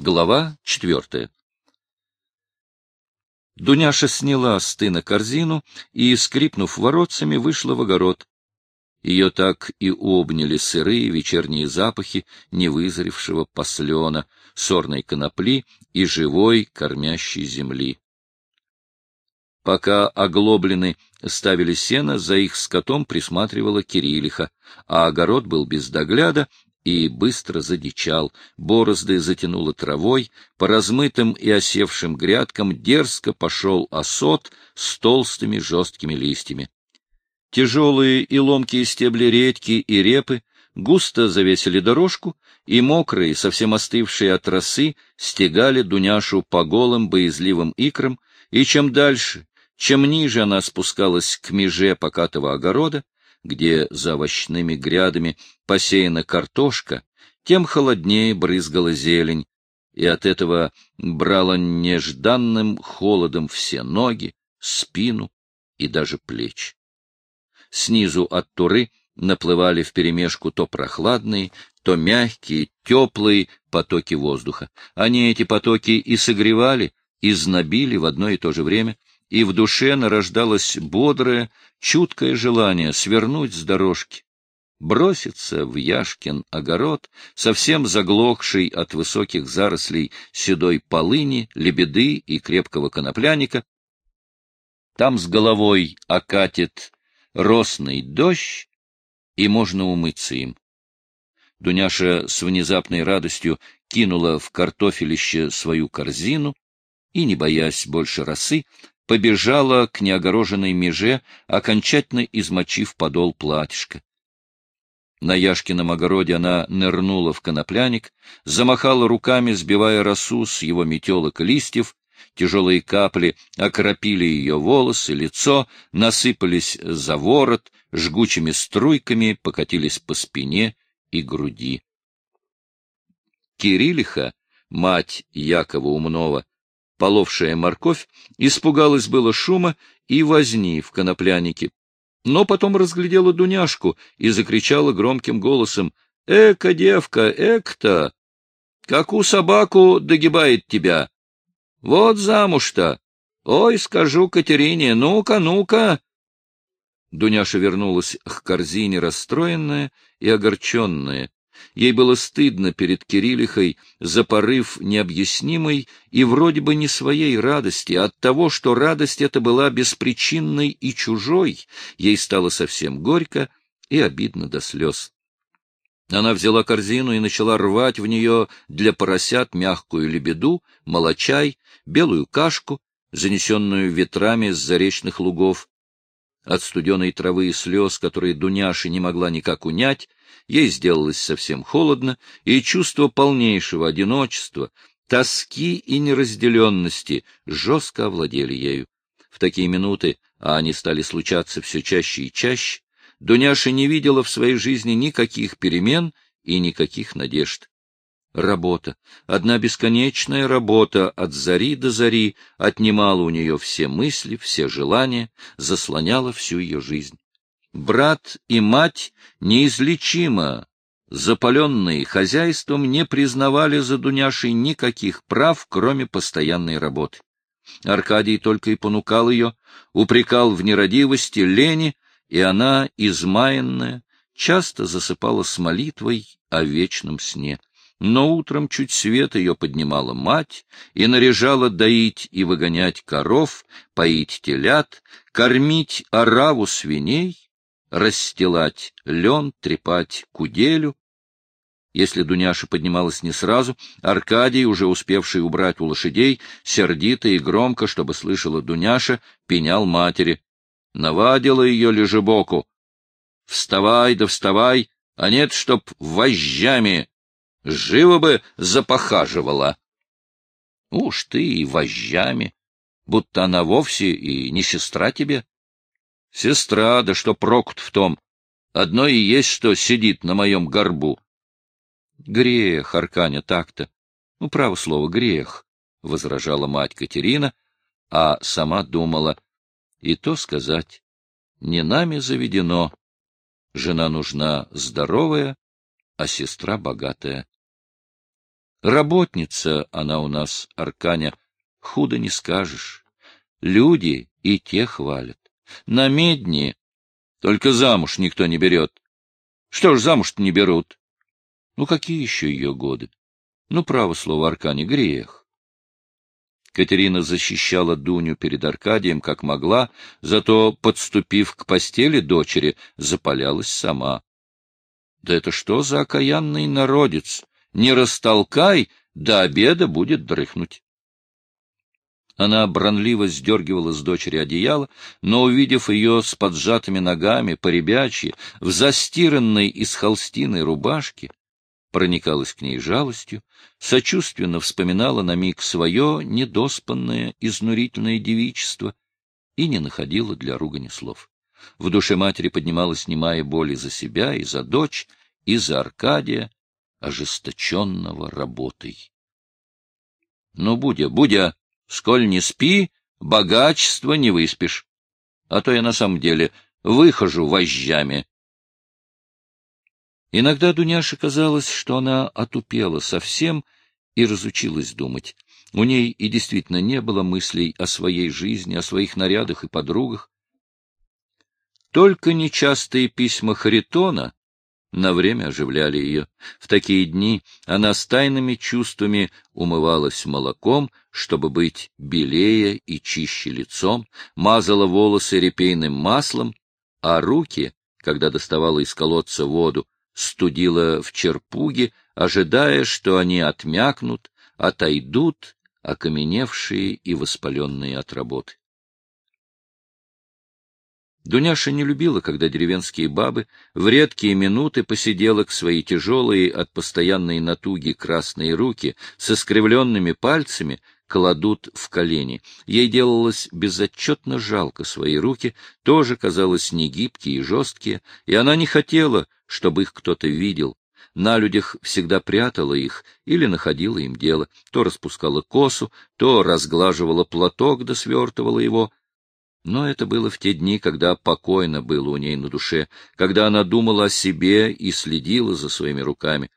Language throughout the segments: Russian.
Глава четвертая. Дуняша сняла с тына корзину и, скрипнув воротцами, вышла в огород. Ее так и обняли сырые вечерние запахи невызревшего послена, сорной конопли и живой кормящей земли. Пока оглоблены ставили сено, за их скотом присматривала Кириллиха, а огород был без догляда и быстро задичал, борозды затянуло травой, по размытым и осевшим грядкам дерзко пошел осот с толстыми жесткими листьями. Тяжелые и ломкие стебли редьки и репы густо завесили дорожку, и мокрые, совсем остывшие от росы, стегали Дуняшу по голым боязливым икрам, и чем дальше, чем ниже она спускалась к меже покатого огорода, где за овощными грядами посеяна картошка, тем холоднее брызгала зелень, и от этого брала нежданным холодом все ноги, спину и даже плечи. Снизу от туры наплывали вперемешку то прохладные, то мягкие, теплые потоки воздуха. Они эти потоки и согревали, и знобили в одно и то же время, и в душе нарождалось бодрое, чуткое желание свернуть с дорожки, броситься в Яшкин огород, совсем заглохший от высоких зарослей седой полыни, лебеды и крепкого конопляника. Там с головой окатит росный дождь, и можно умыться им. Дуняша с внезапной радостью кинула в картофелище свою корзину и, не боясь больше росы, побежала к неогороженной меже, окончательно измочив подол платьишка. На Яшкином огороде она нырнула в конопляник, замахала руками, сбивая росу с его метелок листьев, тяжелые капли окропили ее волосы, лицо, насыпались за ворот, жгучими струйками покатились по спине и груди. Кириллиха, мать Якова Умнова, половшая морковь, испугалась было шума и возни в коноплянике, но потом разглядела Дуняшку и закричала громким голосом «Эка, девка, эк-то! Какую собаку догибает тебя? Вот замуж-то! Ой, скажу Катерине, ну-ка, ну-ка!» Дуняша вернулась к корзине расстроенная и огорченная, Ей было стыдно перед Кириллихой за порыв необъяснимой и вроде бы не своей радости, а от того, что радость эта была беспричинной и чужой, ей стало совсем горько и обидно до слез. Она взяла корзину и начала рвать в нее для поросят мягкую лебеду, молочай, белую кашку, занесенную ветрами с заречных лугов. От студеной травы и слез, которые Дуняша не могла никак унять, Ей сделалось совсем холодно, и чувство полнейшего одиночества, тоски и неразделенности жестко овладели ею. В такие минуты, а они стали случаться все чаще и чаще, Дуняша не видела в своей жизни никаких перемен и никаких надежд. Работа, одна бесконечная работа от зари до зари отнимала у нее все мысли, все желания, заслоняла всю ее жизнь брат и мать неизлечимо, запаленные хозяйством, не признавали за Дуняшей никаких прав, кроме постоянной работы. Аркадий только и понукал ее, упрекал в нерадивости, лени, и она, измаянная, часто засыпала с молитвой о вечном сне. Но утром чуть свет ее поднимала мать и наряжала доить и выгонять коров, поить телят, кормить ораву свиней расстилать лен, трепать куделю. Если Дуняша поднималась не сразу, Аркадий, уже успевший убрать у лошадей, сердито и громко, чтобы слышала Дуняша, пенял матери. Навадила ее лежебоку. Вставай да вставай, а нет, чтоб вожжами. Живо бы запохаживала. Уж ты и вожжами, будто она вовсе и не сестра тебе. Сестра, да что прокут в том. Одно и есть, что сидит на моем горбу. Грех, Арканя, так-то. Ну, право слово, грех, — возражала мать Катерина, а сама думала. И то сказать, не нами заведено. Жена нужна здоровая, а сестра богатая. Работница она у нас, Арканя, худо не скажешь. Люди и те хвалят. На медне только замуж никто не берет. Что ж замуж-то не берут? Ну, какие еще ее годы? Ну, право слово, Аркане, грех. Катерина защищала Дуню перед Аркадием как могла, зато, подступив к постели дочери, запалялась сама. Да это что за окаянный народец? Не растолкай, до обеда будет дрыхнуть. Она бронливо сдергивала с дочери одеяло, но, увидев ее с поджатыми ногами, поребячьи, в застиранной из холстиной рубашке, проникалась к ней жалостью, сочувственно вспоминала на миг свое недоспанное, изнурительное девичество и не находила для ругани слов. В душе матери поднималась немая боль за себя, и за дочь, и за Аркадия, ожесточенного работой. — Ну, Будя, Будя, сколь не спи, богачество не выспишь. А то я на самом деле выхожу вожжами. Иногда Дуняше казалось, что она отупела совсем и разучилась думать. У ней и действительно не было мыслей о своей жизни, о своих нарядах и подругах. Только нечастые письма Харитона на время оживляли ее. В такие дни она с тайными чувствами умывалась молоком, чтобы быть белее и чище лицом, мазала волосы репейным маслом, а руки, когда доставала из колодца воду, студила в черпуге, ожидая, что они отмякнут, отойдут, окаменевшие и воспаленные от работы. Дуняша не любила, когда деревенские бабы в редкие минуты посиделок свои тяжелые от постоянной натуги красные руки с искривленными пальцами кладут в колени. Ей делалось безотчетно жалко свои руки, тоже казалось негибкие и жесткие, и она не хотела, чтобы их кто-то видел. На людях всегда прятала их или находила им дело, то распускала косу, то разглаживала платок да свертывала его, но это было в те дни, когда покойно было у ней на душе, когда она думала о себе и следила за своими руками.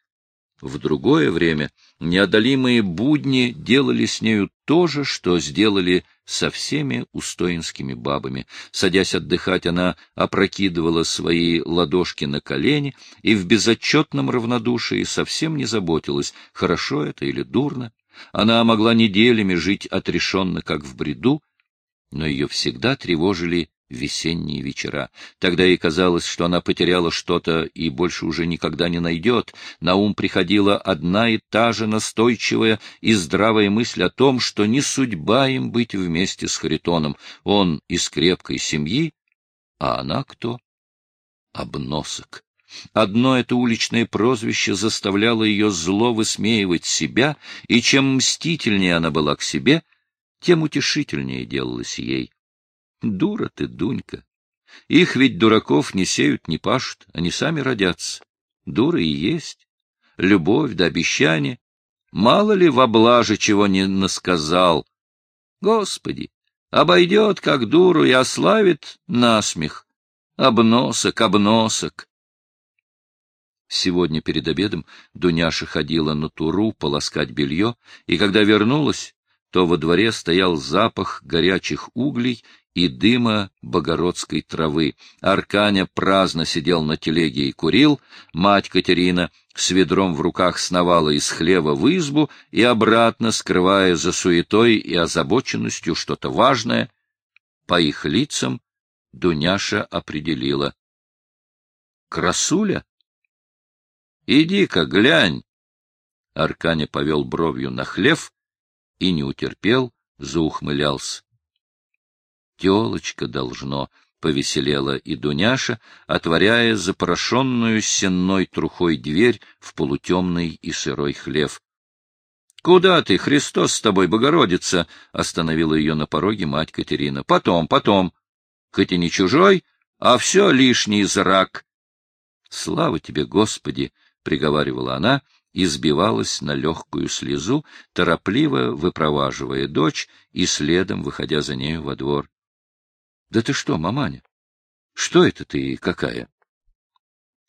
В другое время неодолимые будни делали с нею то же, что сделали со всеми устоинскими бабами. Садясь отдыхать, она опрокидывала свои ладошки на колени и в безотчетном равнодушии совсем не заботилась, хорошо это или дурно. Она могла неделями жить отрешенно, как в бреду, но ее всегда тревожили весенние вечера. Тогда ей казалось, что она потеряла что-то и больше уже никогда не найдет. На ум приходила одна и та же настойчивая и здравая мысль о том, что не судьба им быть вместе с Харитоном. Он из крепкой семьи, а она кто? Обносок. Одно это уличное прозвище заставляло ее зло высмеивать себя, и чем мстительнее она была к себе, тем утешительнее делалось ей. Дура ты, Дунька. Их ведь дураков не сеют, не пашут, они сами родятся. Дура и есть. Любовь да обещание. Мало ли в облаже чего не насказал. Господи, обойдет как дуру и ославит насмех. Обносок, обносок. Сегодня перед обедом Дуняша ходила на туру полоскать белье, и когда вернулась, то во дворе стоял запах горячих углей и дыма богородской травы. Арканя праздно сидел на телеге и курил, мать Катерина с ведром в руках сновала из хлева в избу и обратно, скрывая за суетой и озабоченностью что-то важное. По их лицам Дуняша определила. — Красуля? — Иди-ка, глянь! Арканя повел бровью на хлев, и не утерпел, заухмылялся. Телочка должно, повеселела и Дуняша, отворяя запорошенную сенной трухой дверь в полутемный и сырой хлев. — Куда ты, Христос с тобой, Богородица? — остановила ее на пороге мать Катерина. — Потом, потом. Хоть и не чужой, а все лишний зрак. — Слава тебе, Господи! — приговаривала она и сбивалась на легкую слезу, торопливо выпроваживая дочь и следом выходя за нею во двор. — Да ты что, маманя? Что это ты какая?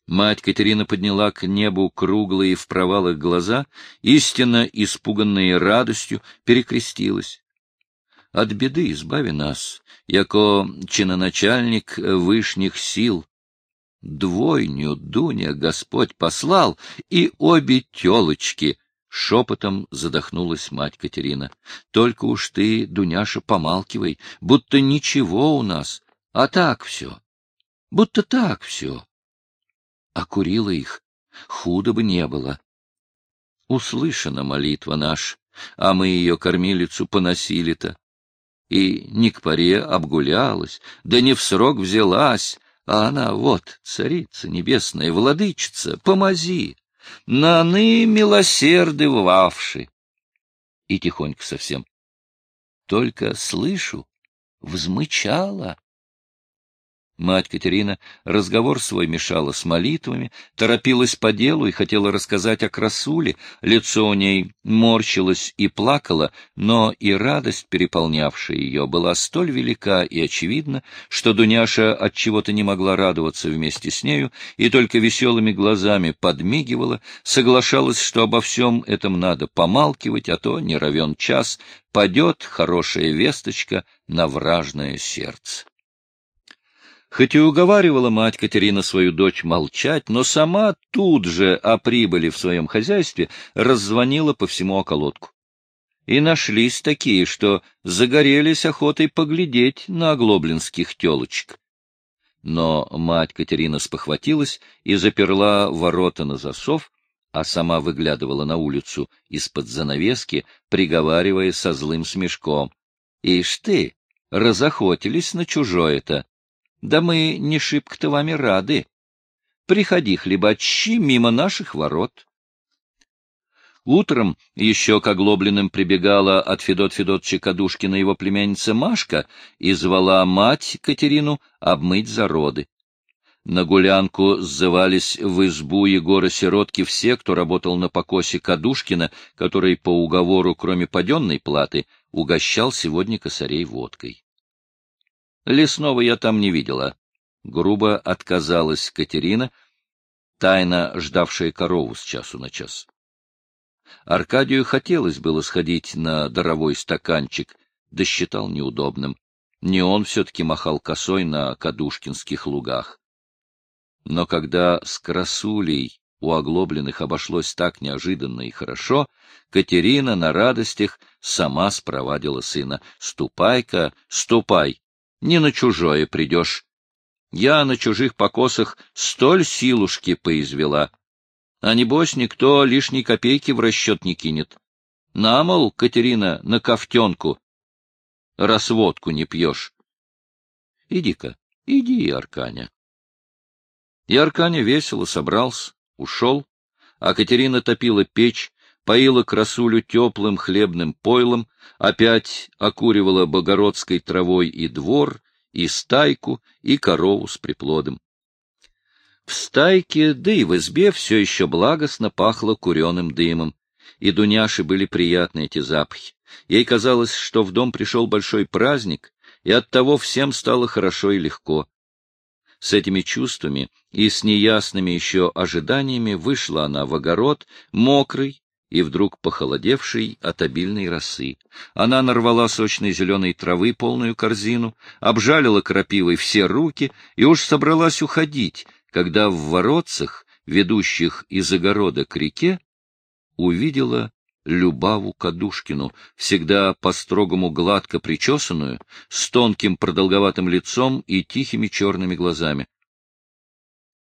Мать Катерина подняла к небу круглые в провалах глаза, истинно испуганные радостью, перекрестилась. От беды избави нас, яко чиноначальник вышних сил. Двойню Дуня Господь послал, и обе телочки — шепотом задохнулась мать Катерина. — Только уж ты, Дуняша, помалкивай, будто ничего у нас, а так все. Будто так все. А курила их, худо бы не было. Услышана молитва наша, а мы ее кормилицу поносили-то и не к паре обгулялась, да не в срок взялась, а она вот, царица небесная, владычица, помози, наны милосерды вавши. И тихонько совсем. Только слышу, взмычала. Мать Катерина разговор свой мешала с молитвами, торопилась по делу и хотела рассказать о красуле, лицо у ней морщилось и плакало, но и радость, переполнявшая ее, была столь велика и очевидна, что Дуняша от чего-то не могла радоваться вместе с нею и только веселыми глазами подмигивала, соглашалась, что обо всем этом надо помалкивать, а то не равен час, падет хорошая весточка на вражное сердце. Хоть и уговаривала мать Катерина свою дочь молчать, но сама тут же о прибыли в своем хозяйстве раззвонила по всему околотку. И нашлись такие, что загорелись охотой поглядеть на оглоблинских телочек. Но мать Катерина спохватилась и заперла ворота на засов, а сама выглядывала на улицу из-под занавески, приговаривая со злым смешком. — Ишь ты, разохотились на чужое-то! Да мы не шибко-то вами рады. Приходи, хлебачи, мимо наших ворот. Утром еще к оглобленным прибегала от Федот Федотча Кадушкина его племянница Машка и звала мать Катерину обмыть зароды. На гулянку сзывались в избу Егора Сиротки все, кто работал на покосе Кадушкина, который по уговору, кроме паденной платы, угощал сегодня косарей водкой. Лесного я там не видела. Грубо отказалась Катерина, тайно ждавшая корову с часу на час. Аркадию хотелось было сходить на даровой стаканчик, да считал неудобным. Не он все-таки махал косой на Кадушкинских лугах. Но когда с красулей у оглобленных обошлось так неожиданно и хорошо, Катерина на радостях сама спровадила сына. «Ступай-ка, ступай, не на чужое придешь. Я на чужих покосах столь силушки поизвела. А небось никто лишней копейки в расчет не кинет. На, мол, Катерина, на ковтенку. Расводку не пьешь. Иди-ка, иди, Арканя. И Арканя весело собрался, ушел, а Катерина топила печь, поила красулю теплым хлебным пойлом, опять окуривала богородской травой и двор, и стайку, и корову с приплодом. В стайке, да и в избе все еще благостно пахло куреным дымом, и Дуняше были приятны эти запахи. Ей казалось, что в дом пришел большой праздник, и оттого всем стало хорошо и легко. С этими чувствами и с неясными еще ожиданиями вышла она в огород, мокрый, и вдруг похолодевший от обильной росы. Она нарвала сочной зеленой травы полную корзину, обжалила крапивой все руки и уж собралась уходить, когда в воротцах, ведущих из огорода к реке, увидела Любаву Кадушкину, всегда по-строгому гладко причесанную, с тонким продолговатым лицом и тихими черными глазами.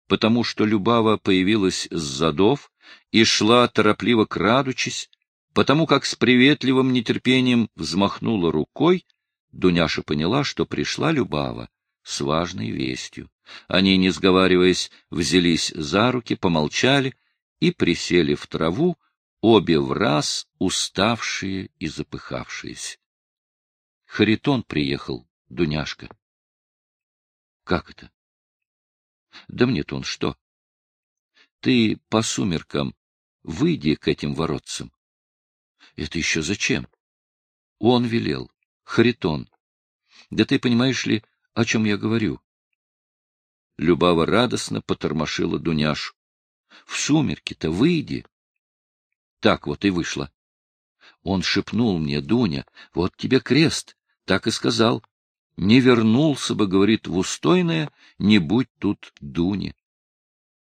Потому что Любава появилась с задов, и шла, торопливо крадучись, потому как с приветливым нетерпением взмахнула рукой, Дуняша поняла, что пришла Любава с важной вестью. Они, не сговариваясь, взялись за руки, помолчали и присели в траву, обе в раз уставшие и запыхавшиеся. Харитон приехал, Дуняшка. — Как это? — Да мне-то он что? Ты по сумеркам выйди к этим воротцам. Это еще зачем? Он велел. Харитон. Да ты понимаешь ли, о чем я говорю? Любава радостно потормошила Дуняшу. — В сумерки-то выйди. Так вот и вышло. Он шепнул мне, Дуня, вот тебе крест, так и сказал. Не вернулся бы, говорит, в устойное, не будь тут Дуни.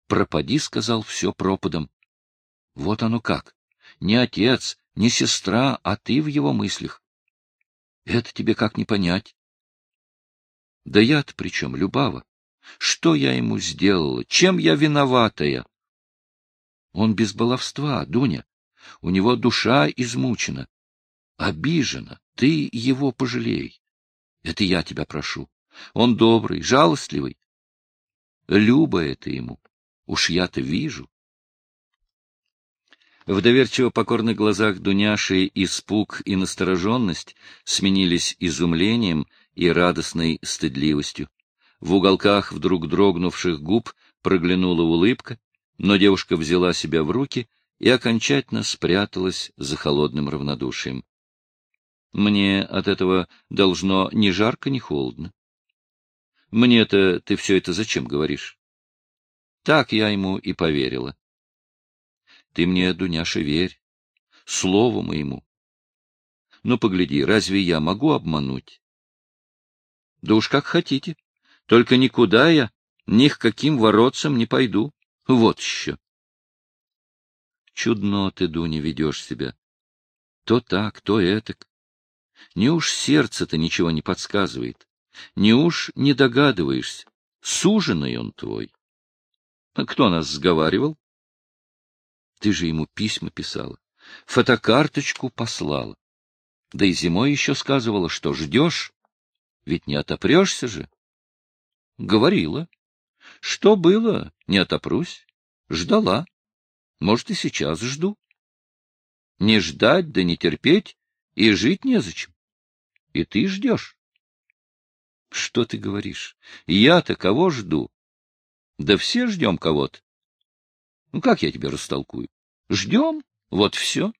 Пропади, сказал, все пропадом. Вот оно как. Не отец, не сестра, а ты в его мыслях. Это тебе как не понять? Да я-то при чем, Любава? Что я ему сделала? Чем я виноватая? Он без баловства, Дуня. У него душа измучена, обижена. Ты его пожалей. Это я тебя прошу. Он добрый, жалостливый. Люба это ему. Уж я-то вижу. В доверчиво покорных глазах Дуняши испуг и настороженность сменились изумлением и радостной стыдливостью. В уголках вдруг дрогнувших губ проглянула улыбка, но девушка взяла себя в руки и окончательно спряталась за холодным равнодушием. Мне от этого должно ни жарко, ни холодно. Мне-то ты все это зачем говоришь? Так я ему и поверила. Ты мне, Дуняша, верь. Слову моему. Ну, погляди, разве я могу обмануть? Да уж как хотите. Только никуда я, ни к каким воротцам не пойду. Вот еще. Чудно ты, Дуня, ведешь себя. То так, то этак. Не уж сердце-то ничего не подсказывает. Не уж не догадываешься. Суженый он твой. А кто нас сговаривал? Ты же ему письма писала. Фотокарточку послала. Да и зимой еще сказывала, что ждешь. Ведь не отопрешься же. Говорила. Что было, не отопрусь. Ждала. Может, и сейчас жду. Не ждать, да не терпеть, и жить незачем. И ты ждешь. Что ты говоришь? Я-то кого жду? Да все ждем кого-то. Ну, как я тебе растолкую? Ждем, вот все.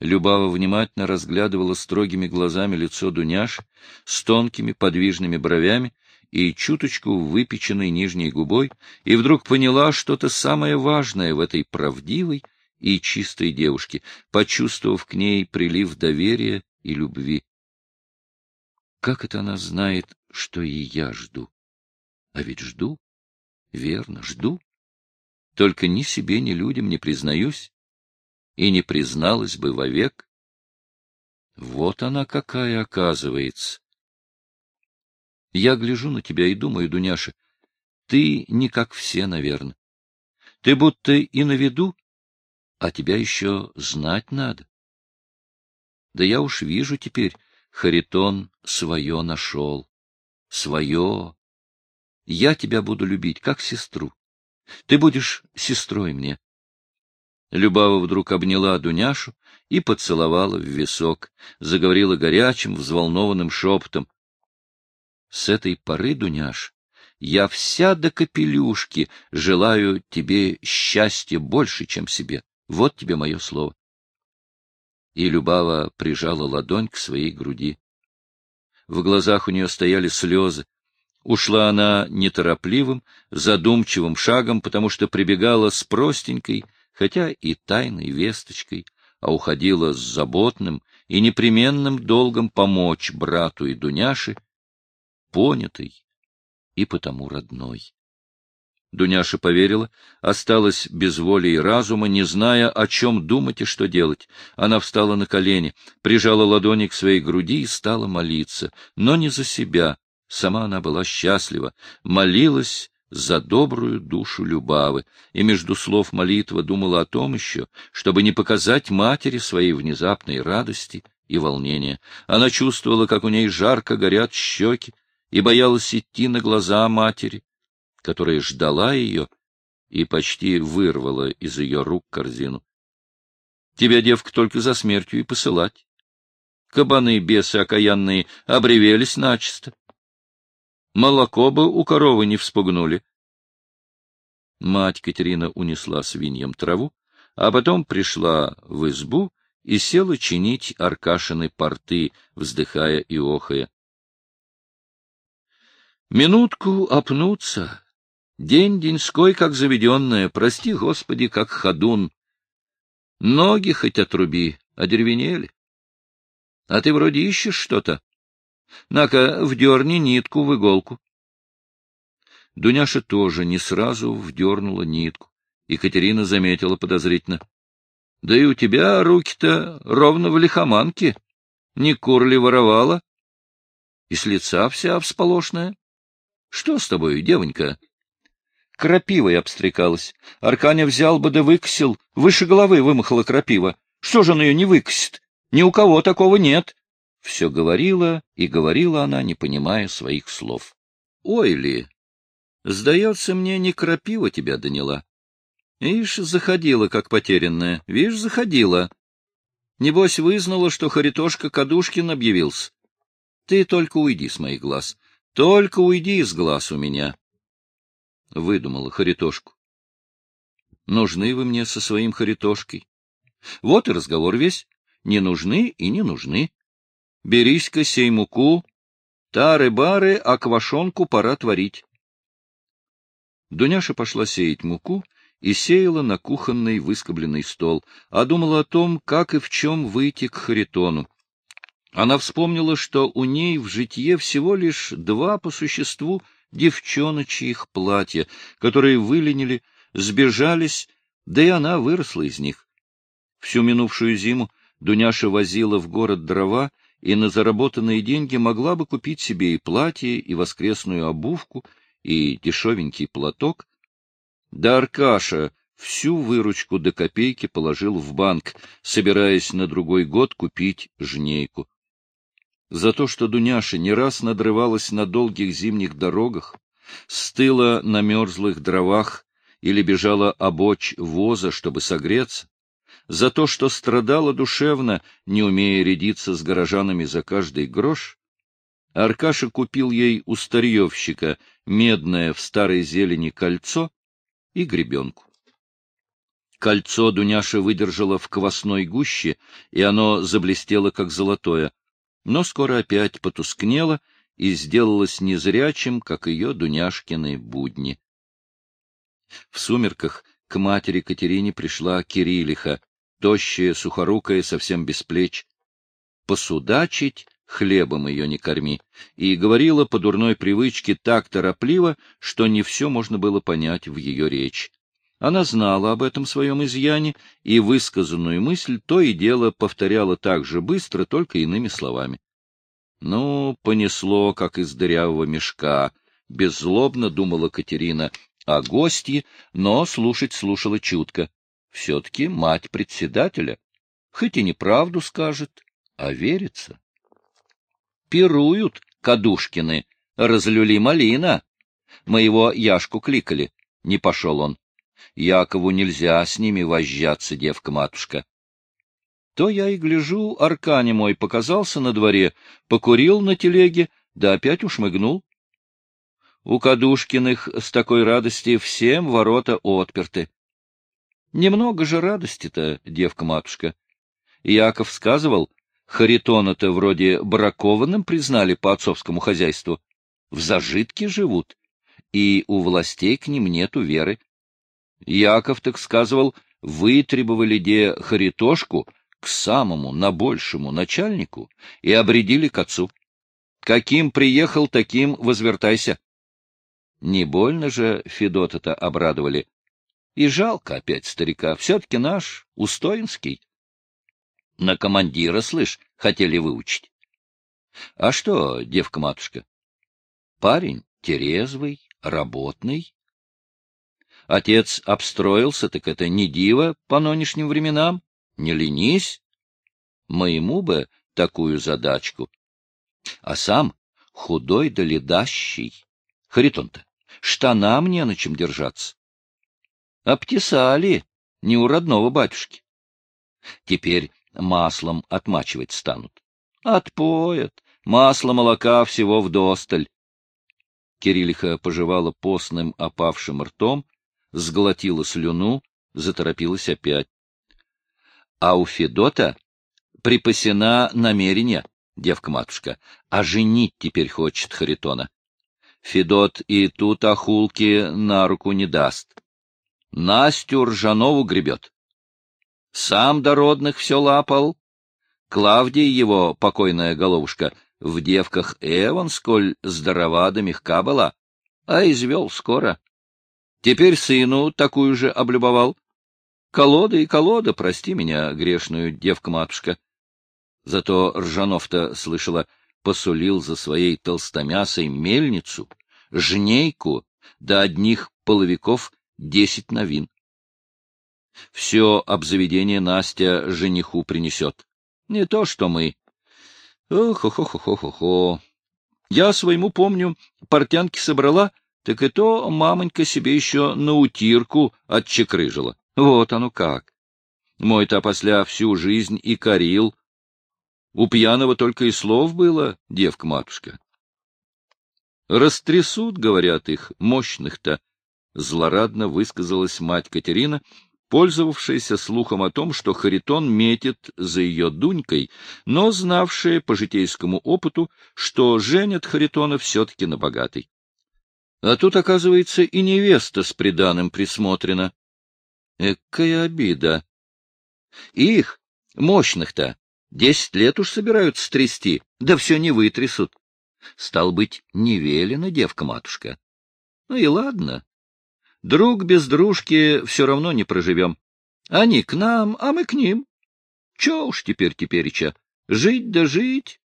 Любава внимательно разглядывала строгими глазами лицо Дуняш с тонкими подвижными бровями и чуточку выпеченной нижней губой, и вдруг поняла что-то самое важное в этой правдивой и чистой девушке, почувствовав к ней прилив доверия и любви. Как это она знает, что и я жду? А ведь жду, верно, жду. Только ни себе, ни людям не признаюсь, и не призналась бы вовек. Вот она какая оказывается. Я гляжу на тебя и думаю, Дуняша, ты не как все, наверное. Ты будто и на виду, а тебя еще знать надо. Да я уж вижу теперь, Харитон свое нашел. Свое. Я тебя буду любить, как сестру. Ты будешь сестрой мне. Любава вдруг обняла Дуняшу и поцеловала в висок, заговорила горячим, взволнованным шепотом. С этой поры, Дуняш, я вся до капелюшки желаю тебе счастья больше, чем себе. Вот тебе мое слово. И Любава прижала ладонь к своей груди. В глазах у нее стояли слезы. Ушла она неторопливым, задумчивым шагом, потому что прибегала с простенькой, хотя и тайной весточкой, а уходила с заботным и непременным долгом помочь брату и Дуняше понятой и потому родной. Дуняша поверила, осталась без воли и разума, не зная, о чем думать и что делать. Она встала на колени, прижала ладони к своей груди и стала молиться, но не за себя. Сама она была счастлива, молилась за добрую душу Любавы, и между слов молитва думала о том еще, чтобы не показать матери своей внезапной радости и волнения. Она чувствовала, как у ней жарко горят щеки, и боялась идти на глаза матери, которая ждала ее и почти вырвала из ее рук корзину. Тебя, девка, только за смертью и посылать. Кабаны, бесы окаянные, обревелись начисто. Молоко бы у коровы не вспугнули. Мать Катерина унесла свиньям траву, а потом пришла в избу и села чинить Аркашины порты, вздыхая и охая. Минутку опнуться. День деньской, как заведенная, прости, Господи, как ходун. Ноги хоть отруби, одеревенели. А ты вроде ищешь что-то. На-ка, вдерни нитку в иголку. Дуняша тоже не сразу вдернула нитку. Екатерина заметила подозрительно. — Да и у тебя руки-то ровно в лихоманке. Не кур ли воровала? И с лица вся всполошная. Что с тобой, девонька? Крапивой обстрекалась. Арканя взял бы да выкосил, выше головы вымахала крапива. Что же он ее не выкосит? Ни у кого такого нет. Все говорила и говорила она, не понимая своих слов. — Ой ли, сдается мне, не крапива тебя доняла. Ишь, заходила, как потерянная. Вишь, заходила. Небось, вызнала, что Харитошка Кадушкин объявился. Ты только уйди с моих глаз. Только уйди из глаз у меня. Выдумала Харитошку. Нужны вы мне со своим Харитошкой. Вот и разговор весь. Не нужны и не нужны. Берись-ка сей муку, тары-бары, а квашонку пора творить. Дуняша пошла сеять муку и сеяла на кухонный выскобленный стол, а думала о том, как и в чем выйти к Харитону. Она вспомнила, что у ней в житье всего лишь два по существу девчоночьих платья, которые выленили, сбежались, да и она выросла из них. Всю минувшую зиму Дуняша возила в город дрова, и на заработанные деньги могла бы купить себе и платье, и воскресную обувку, и дешевенький платок. Да Аркаша всю выручку до копейки положил в банк, собираясь на другой год купить жнейку. За то, что Дуняша не раз надрывалась на долгих зимних дорогах, стыла на мерзлых дровах или бежала обочь воза, чтобы согреться, за то, что страдала душевно, не умея рядиться с горожанами за каждый грош, Аркаша купил ей у старьевщика медное в старой зелени кольцо и гребенку. Кольцо Дуняша выдержала в квасной гуще, и оно заблестело, как золотое, но скоро опять потускнело и сделалось незрячим, как ее Дуняшкины будни. В сумерках к матери Катерине пришла Кириллиха, тощая, сухорукая, совсем без плеч. Посудачить хлебом ее не корми, и говорила по дурной привычке так торопливо, что не все можно было понять в ее речи. Она знала об этом своем изъяне, и высказанную мысль то и дело повторяла так же быстро, только иными словами. Ну, понесло, как из дырявого мешка, беззлобно думала Катерина о гостье, но слушать слушала чутко. Все-таки мать председателя, хоть и неправду скажет, а верится. Пируют Кадушкины, разлюли малина. Моего Яшку кликали, не пошел он. Якову нельзя с ними возжаться, девка-матушка. То я и гляжу, Аркане мой показался на дворе, покурил на телеге, да опять ушмыгнул. У Кадушкиных с такой радости всем ворота отперты. Немного же радости-то, девка-матушка. Яков сказывал, Харитона-то вроде бракованным признали по отцовскому хозяйству. В зажитке живут, и у властей к ним нету веры. Яков так сказывал, вытребовали де Харитошку к самому, на большему начальнику и обредили к отцу. Каким приехал, таким возвертайся. Не больно же Федота-то обрадовали. И жалко опять старика, все-таки наш, Устоинский. На командира, слышь, хотели выучить. А что, девка-матушка? Парень терезвый, работный, Отец обстроился, так это не диво по нынешним временам. Не ленись. Моему бы такую задачку. А сам худой да ледащий. Харитон-то, штанам не на чем держаться. Обтесали, не у родного батюшки. Теперь маслом отмачивать станут. Отпоят, масло молока всего вдосталь. Кириллиха пожевала постным опавшим ртом, сглотила слюну, заторопилась опять. А у Федота припасена намерение, девка-матушка, а женить теперь хочет Харитона. Федот и тут охулки на руку не даст. Настю Ржанову гребет. Сам до родных все лапал. Клавдия его, покойная головушка, в девках Эван, сколь здорова да мягка была, а извел скоро. Теперь сыну такую же облюбовал. Колода и колода, прости меня, грешную девка-матушка. Зато Ржанов-то, слышала, посулил за своей толстомясой мельницу, жнейку, до одних половиков десять новин. Все обзаведение Настя жениху принесет. Не то, что мы. Ох-хо-хо-хо-хо-хо. Я своему помню, портянки собрала, так и то мамонька себе еще на утирку отчекрыжила. Вот оно как. Мой-то после всю жизнь и корил. У пьяного только и слов было, девка-матушка. Растрясут, говорят их, мощных-то, — злорадно высказалась мать Катерина, пользовавшаяся слухом о том, что Харитон метит за ее Дунькой, но знавшая по житейскому опыту, что женят Харитона все-таки на богатой. А тут, оказывается, и невеста с приданым присмотрена. Экая обида. Их, мощных-то, десять лет уж собираются стрясти, да все не вытрясут. Стал быть, не девка-матушка. Ну и ладно. Друг без дружки все равно не проживем. Они к нам, а мы к ним. Че уж теперь тепереча, жить да жить.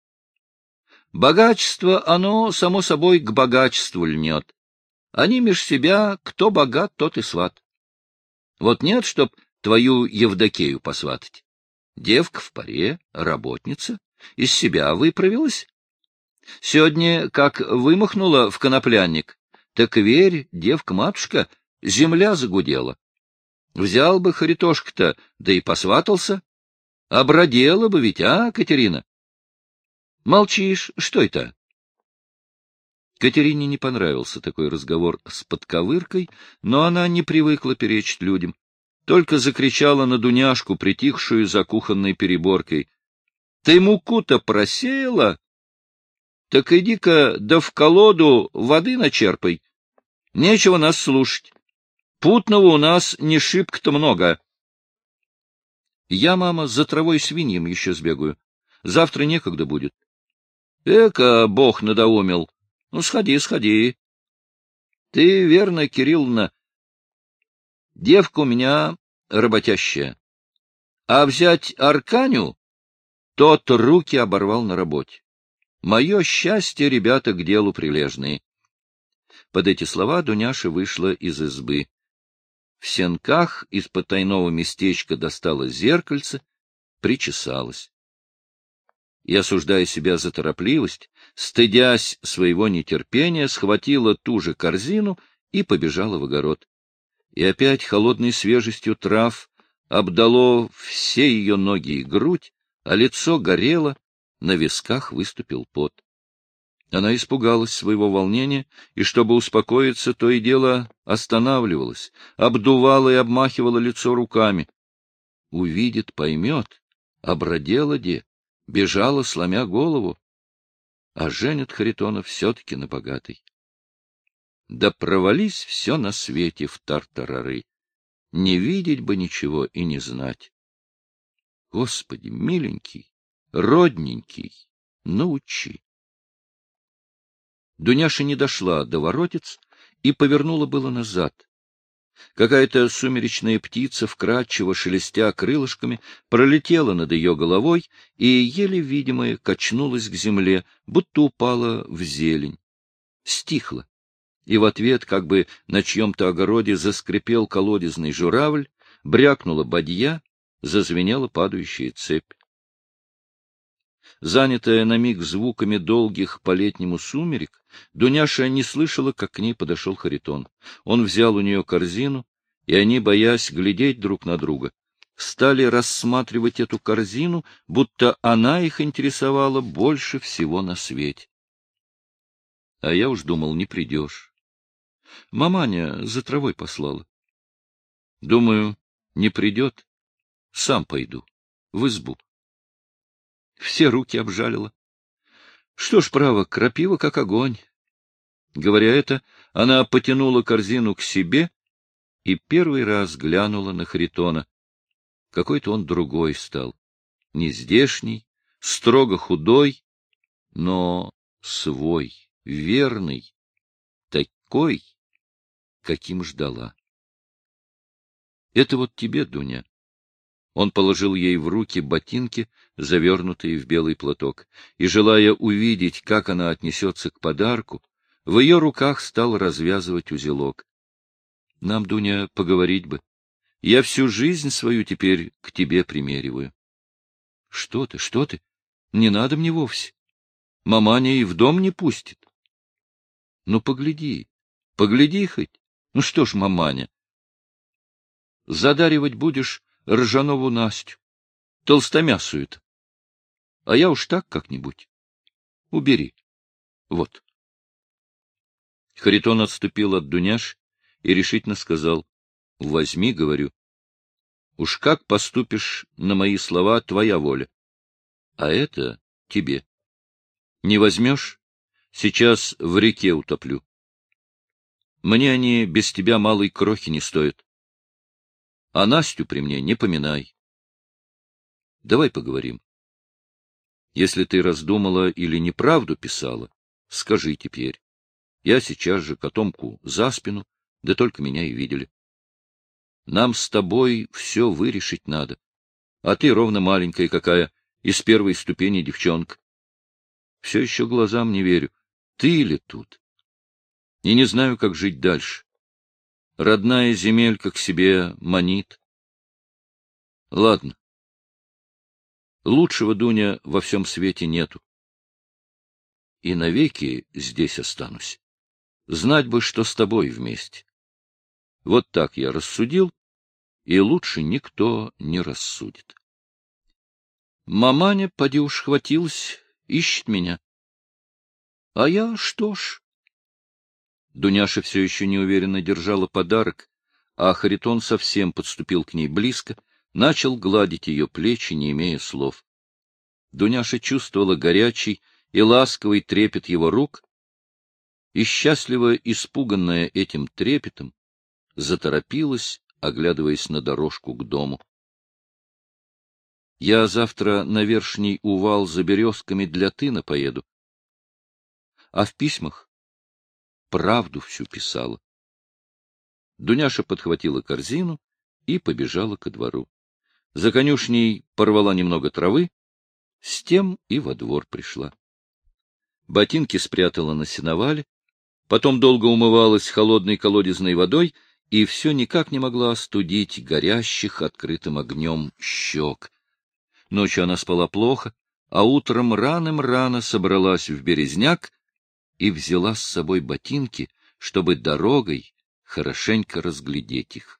Богачество, оно, само собой, к богачеству льнет. Они меж себя, кто богат, тот и сват. Вот нет, чтоб твою Евдокею посватать. Девка в паре, работница, из себя выправилась. Сегодня, как вымахнула в коноплянник, так верь, девка-матушка, земля загудела. Взял бы Харитошка-то, да и посватался. Обродела бы ведь, а, Катерина? Молчишь, что это? Катерине не понравился такой разговор с подковыркой, но она не привыкла перечить людям. Только закричала на Дуняшку, притихшую за кухонной переборкой. — Ты муку-то просеяла? Так иди-ка да в колоду воды начерпай. Нечего нас слушать. Путного у нас не шибко-то много. Я, мама, за травой свиньем еще сбегаю. Завтра некогда будет. Эка, бог надоумил. Ну, сходи, сходи. Ты, верно, Кирилловна, девка у меня работящая. А взять Арканю, тот руки оборвал на работе. Мое счастье, ребята, к делу прилежные. Под эти слова Дуняша вышла из избы. В сенках из потайного местечка достала зеркальце, причесалась. И, осуждая себя за торопливость, стыдясь своего нетерпения, схватила ту же корзину и побежала в огород. И опять холодной свежестью трав обдало все ее ноги и грудь, а лицо горело, на висках выступил пот. Она испугалась своего волнения, и, чтобы успокоиться, то и дело останавливалась, обдувала и обмахивала лицо руками. Увидит, поймет, обродела де, бежала, сломя голову. А женят Харитона все-таки на богатой. Да провались все на свете в тартарары. Не видеть бы ничего и не знать. Господи, миленький, родненький, научи. Дуняша не дошла до воротец и повернула было назад. Какая-то сумеречная птица, вкрадчиво шелестя крылышками, пролетела над ее головой и, еле видимая, качнулась к земле, будто упала в зелень. Стихла. И в ответ, как бы на чьем-то огороде, заскрипел колодезный журавль, брякнула бадья, зазвенела падающая цепь. Занятая на миг звуками долгих по-летнему сумерек, Дуняша не слышала, как к ней подошел Харитон. Он взял у нее корзину, и они, боясь глядеть друг на друга, стали рассматривать эту корзину, будто она их интересовала больше всего на свете. А я уж думал, не придешь. Маманя за травой послала. Думаю, не придет. Сам пойду. В избу. Все руки обжалила. Что ж, право, крапива как огонь. Говоря это, она потянула корзину к себе и первый раз глянула на Харитона. Какой-то он другой стал, нездешний, строго худой, но свой, верный, такой, каким ждала. Это вот тебе, Дуня. Он положил ей в руки ботинки, завернутые в белый платок, и, желая увидеть, как она отнесется к подарку, в ее руках стал развязывать узелок. Нам, Дуня, поговорить бы. Я всю жизнь свою теперь к тебе примериваю. Что ты, что ты? Не надо мне вовсе. Маманя и в дом не пустит. Ну, погляди, погляди хоть. Ну что ж, маманя, задаривать будешь ржанову Настю, толстомясую-то. А я уж так как-нибудь. Убери. Вот. Харитон отступил от Дуняш и решительно сказал, — Возьми, — говорю. Уж как поступишь на мои слова, твоя воля. А это тебе. Не возьмешь? Сейчас в реке утоплю. Мне они без тебя малой крохи не стоят. А Настю при мне не поминай. Давай поговорим. Если ты раздумала или неправду писала, скажи теперь. Я сейчас же котомку за спину, да только меня и видели. Нам с тобой все вырешить надо. А ты ровно маленькая какая, из первой ступени девчонка. Все еще глазам не верю. Ты ли тут? И не знаю, как жить дальше. Родная земелька к себе манит. Ладно. Лучшего, Дуня, во всем свете нету. И навеки здесь останусь. Знать бы, что с тобой вместе. Вот так я рассудил, и лучше никто не рассудит. Маманя, поди уж хватилась, ищет меня. А я что ж? Дуняша все еще неуверенно держала подарок, а Харитон совсем подступил к ней близко, начал гладить ее плечи, не имея слов. Дуняша чувствовала горячий и ласковый трепет его рук, и, счастливо испуганная этим трепетом, заторопилась, оглядываясь на дорожку к дому. — Я завтра на верхний увал за березками для тына поеду. А в письмах правду всю писала. Дуняша подхватила корзину и побежала ко двору. За конюшней порвала немного травы, с тем и во двор пришла. Ботинки спрятала на сеновале, потом долго умывалась холодной колодезной водой и все никак не могла остудить горящих открытым огнем щек. Ночью она спала плохо, а утром раным-рано собралась в березняк и взяла с собой ботинки, чтобы дорогой хорошенько разглядеть их.